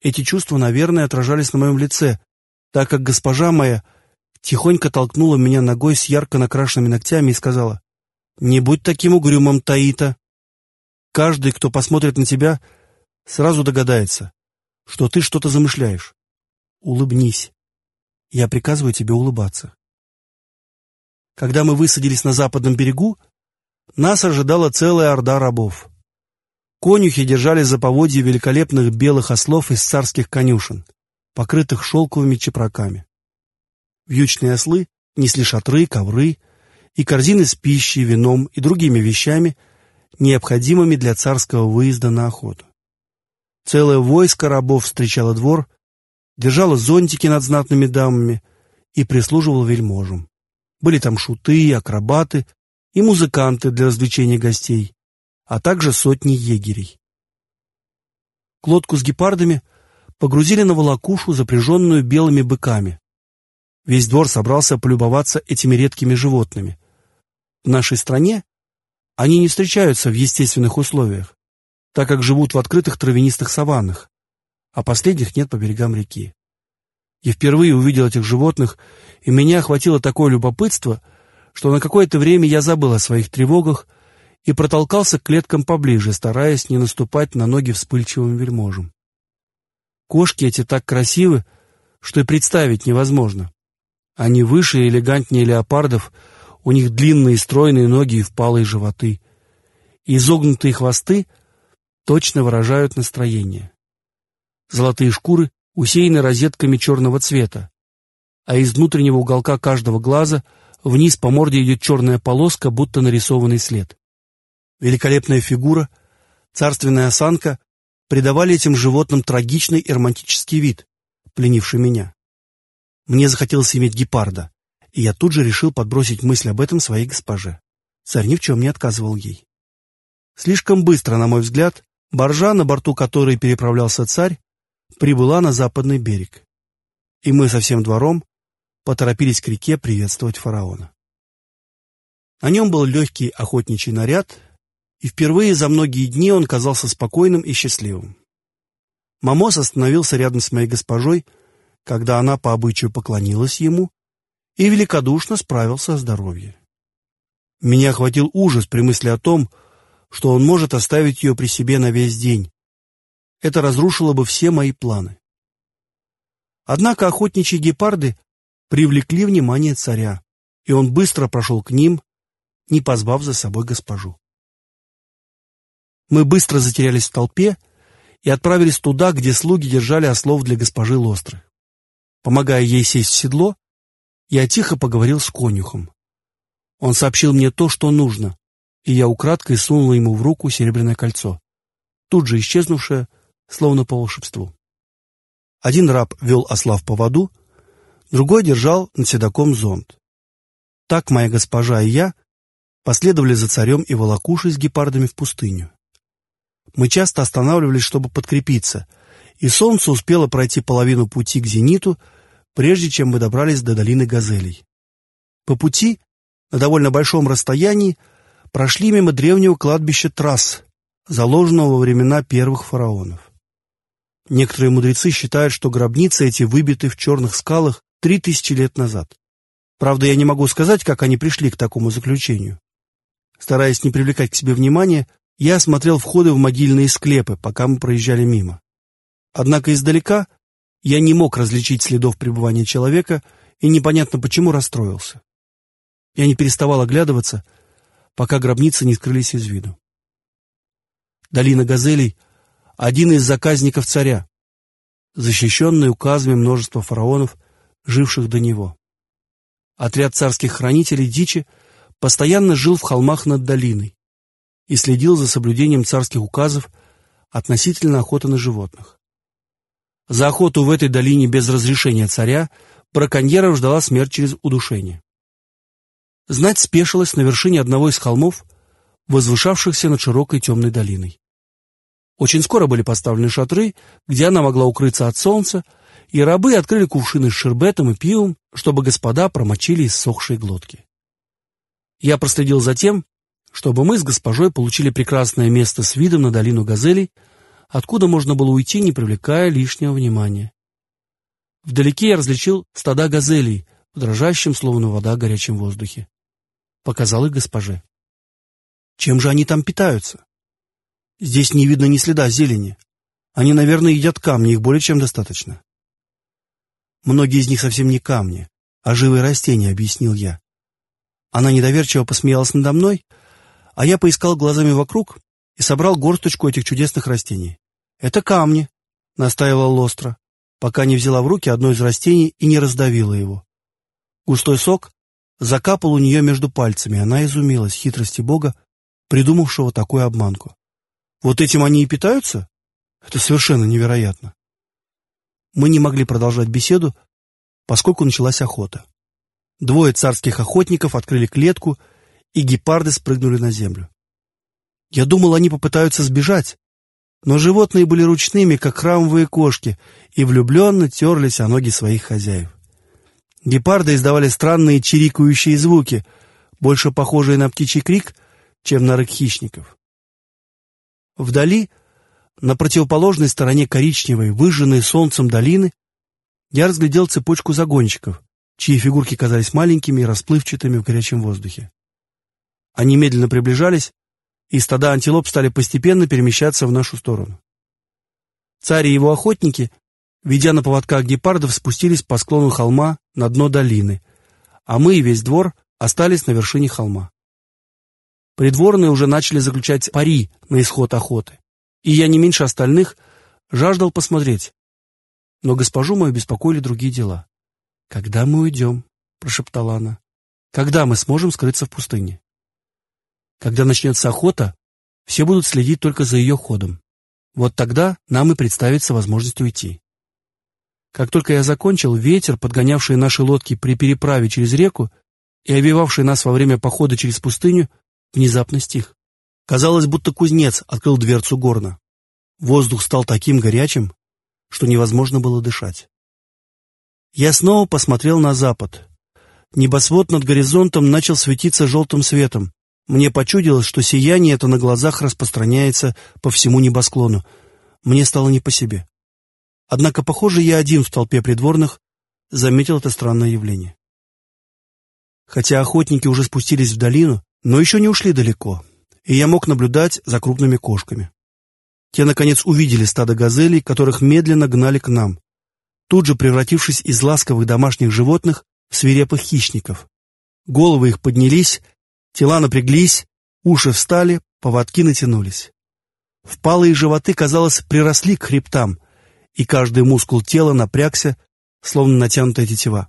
Эти чувства, наверное, отражались на моем лице, так как госпожа моя тихонько толкнула меня ногой с ярко накрашенными ногтями и сказала, «Не будь таким угрюмом, Таита. Каждый, кто посмотрит на тебя, сразу догадается, что ты что-то замышляешь. Улыбнись. Я приказываю тебе улыбаться». Когда мы высадились на западном берегу, нас ожидала целая орда рабов. Конюхи держали за поводья великолепных белых ослов из царских конюшен, покрытых шелковыми чепраками. Вьючные ослы несли шатры, ковры и корзины с пищей, вином и другими вещами, необходимыми для царского выезда на охоту. Целое войско рабов встречало двор, держало зонтики над знатными дамами и прислуживало вельможам. Были там шуты, акробаты и музыканты для развлечения гостей, а также сотни егерей. Лодку с гепардами погрузили на волокушу, запряженную белыми быками. Весь двор собрался полюбоваться этими редкими животными. В нашей стране они не встречаются в естественных условиях, так как живут в открытых травянистых саваннах, а последних нет по берегам реки. Я впервые увидел этих животных, и меня охватило такое любопытство, что на какое-то время я забыл о своих тревогах и протолкался к клеткам поближе, стараясь не наступать на ноги вспыльчивым вельможам. Кошки эти так красивы, что и представить невозможно. Они выше и элегантнее леопардов, у них длинные стройные ноги и впалые животы. И изогнутые хвосты точно выражают настроение. Золотые шкуры усеяны розетками черного цвета, а из внутреннего уголка каждого глаза вниз по морде идет черная полоска, будто нарисованный след. Великолепная фигура, царственная осанка придавали этим животным трагичный и романтический вид, пленивший меня. Мне захотелось иметь гепарда, и я тут же решил подбросить мысль об этом своей госпоже. Царь ни в чем не отказывал ей. Слишком быстро, на мой взгляд, баржа, на борту которой переправлялся царь, прибыла на западный берег. И мы со всем двором поторопились к реке приветствовать фараона. На нем был легкий охотничий наряд, и впервые за многие дни он казался спокойным и счастливым. Мамос остановился рядом с моей госпожой, когда она по обычаю поклонилась ему и великодушно справился о здоровье. Меня охватил ужас при мысли о том, что он может оставить ее при себе на весь день. Это разрушило бы все мои планы. Однако охотничьи гепарды привлекли внимание царя, и он быстро прошел к ним, не позвав за собой госпожу. Мы быстро затерялись в толпе и отправились туда, где слуги держали ослов для госпожи Лостры. Помогая ей сесть в седло, я тихо поговорил с конюхом. Он сообщил мне то, что нужно, и я украдкой сунул ему в руку серебряное кольцо, тут же исчезнувшее, словно по волшебству. Один раб вел осла в поводу, другой держал над седаком зонт. Так моя госпожа и я последовали за царем и волокушей с гепардами в пустыню. Мы часто останавливались, чтобы подкрепиться, и солнце успело пройти половину пути к зениту, прежде чем мы добрались до долины Газелей. По пути, на довольно большом расстоянии, прошли мимо древнего кладбища трасс, заложенного во времена первых фараонов. Некоторые мудрецы считают, что гробницы эти выбиты в черных скалах три тысячи лет назад. Правда, я не могу сказать, как они пришли к такому заключению. Стараясь не привлекать к себе внимания, я осмотрел входы в могильные склепы, пока мы проезжали мимо. Однако издалека я не мог различить следов пребывания человека и непонятно почему расстроился. Я не переставал оглядываться, пока гробницы не скрылись из виду. Долина Газелей — один из заказников царя, защищенный указами множества фараонов, живших до него. Отряд царских хранителей дичи постоянно жил в холмах над долиной, и следил за соблюдением царских указов относительно охоты на животных. За охоту в этой долине без разрешения царя браконьеров ждала смерть через удушение. Знать спешилась на вершине одного из холмов, возвышавшихся над широкой темной долиной. Очень скоро были поставлены шатры, где она могла укрыться от солнца, и рабы открыли кувшины с шербетом и пивом, чтобы господа промочили иссохшие глотки. Я проследил за тем, чтобы мы с госпожой получили прекрасное место с видом на долину Газелей, откуда можно было уйти, не привлекая лишнего внимания. Вдалеке я различил стада газелей в дрожащем, словно вода, горячем воздухе. Показал их госпоже. Чем же они там питаются? Здесь не видно ни следа зелени. Они, наверное, едят камни, их более чем достаточно. Многие из них совсем не камни, а живые растения, объяснил я. Она недоверчиво посмеялась надо мной, а я поискал глазами вокруг и собрал горсточку этих чудесных растений. «Это камни», — настаивал Лостро, пока не взяла в руки одно из растений и не раздавила его. Густой сок закапал у нее между пальцами, она изумилась хитрости Бога, придумавшего такую обманку. «Вот этим они и питаются? Это совершенно невероятно». Мы не могли продолжать беседу, поскольку началась охота. Двое царских охотников открыли клетку, и гепарды спрыгнули на землю. Я думал, они попытаются сбежать, но животные были ручными, как храмовые кошки, и влюбленно терлись о ноги своих хозяев. Гепарды издавали странные чирикающие звуки, больше похожие на птичий крик, чем на рык хищников. Вдали, на противоположной стороне коричневой, выжженной солнцем долины, я разглядел цепочку загонщиков, чьи фигурки казались маленькими и расплывчатыми в горячем воздухе. Они медленно приближались, и стада антилоп стали постепенно перемещаться в нашу сторону. Царь и его охотники, ведя на поводках гепардов, спустились по склону холма на дно долины, а мы и весь двор остались на вершине холма. Придворные уже начали заключать пари на исход охоты, и я не меньше остальных жаждал посмотреть. Но госпожу мою беспокоили другие дела. «Когда мы уйдем?» — прошептала она. «Когда мы сможем скрыться в пустыне?» Когда начнется охота, все будут следить только за ее ходом. Вот тогда нам и представится возможность уйти. Как только я закончил, ветер, подгонявший наши лодки при переправе через реку и овивавший нас во время похода через пустыню, внезапно стих. Казалось, будто кузнец открыл дверцу горна. Воздух стал таким горячим, что невозможно было дышать. Я снова посмотрел на запад. Небосвод над горизонтом начал светиться желтым светом. Мне почудилось, что сияние это на глазах распространяется по всему небосклону. Мне стало не по себе. Однако, похоже, я один в толпе придворных заметил это странное явление. Хотя охотники уже спустились в долину, но еще не ушли далеко, и я мог наблюдать за крупными кошками. Те, наконец, увидели стадо газелей, которых медленно гнали к нам тут же превратившись из ласковых домашних животных в свирепых хищников. Головы их поднялись, тела напряглись, уши встали, поводки натянулись. Впалые животы, казалось, приросли к хребтам, и каждый мускул тела напрягся, словно натянутая тетива.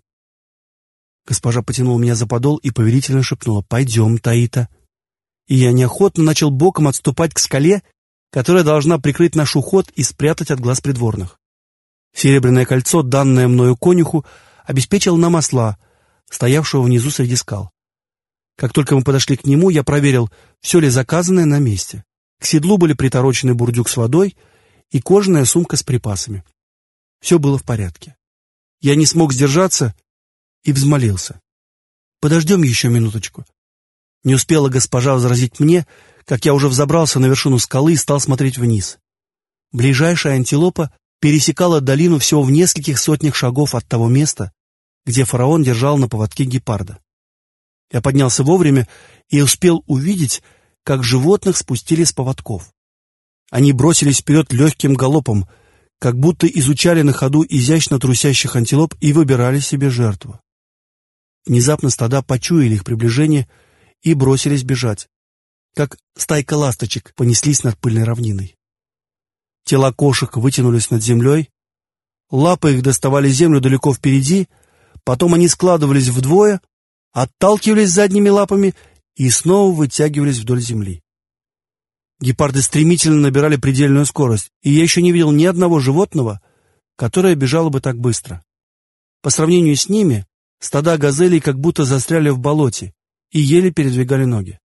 Госпожа потянула меня за подол и повелительно шепнула «Пойдем, Таита». И я неохотно начал боком отступать к скале, которая должна прикрыть наш уход и спрятать от глаз придворных. Серебряное кольцо, данное мною конюху, обеспечило нам осла, стоявшего внизу среди скал. Как только мы подошли к нему, я проверил, все ли заказанное на месте. К седлу были приторочены бурдюк с водой и кожаная сумка с припасами. Все было в порядке. Я не смог сдержаться и взмолился. «Подождем еще минуточку». Не успела госпожа возразить мне, как я уже взобрался на вершину скалы и стал смотреть вниз. Ближайшая антилопа пересекала долину всего в нескольких сотнях шагов от того места, где фараон держал на поводке гепарда. Я поднялся вовремя и успел увидеть, как животных спустили с поводков. Они бросились вперед легким галопом, как будто изучали на ходу изящно трусящих антилоп и выбирали себе жертву. Внезапно стада почуяли их приближение и бросились бежать, как стайка ласточек понеслись над пыльной равниной. Тела кошек вытянулись над землей, лапы их доставали землю далеко впереди, потом они складывались вдвое, отталкивались задними лапами и снова вытягивались вдоль земли. Гепарды стремительно набирали предельную скорость, и я еще не видел ни одного животного, которое бежало бы так быстро. По сравнению с ними, стада газелей как будто застряли в болоте и еле передвигали ноги.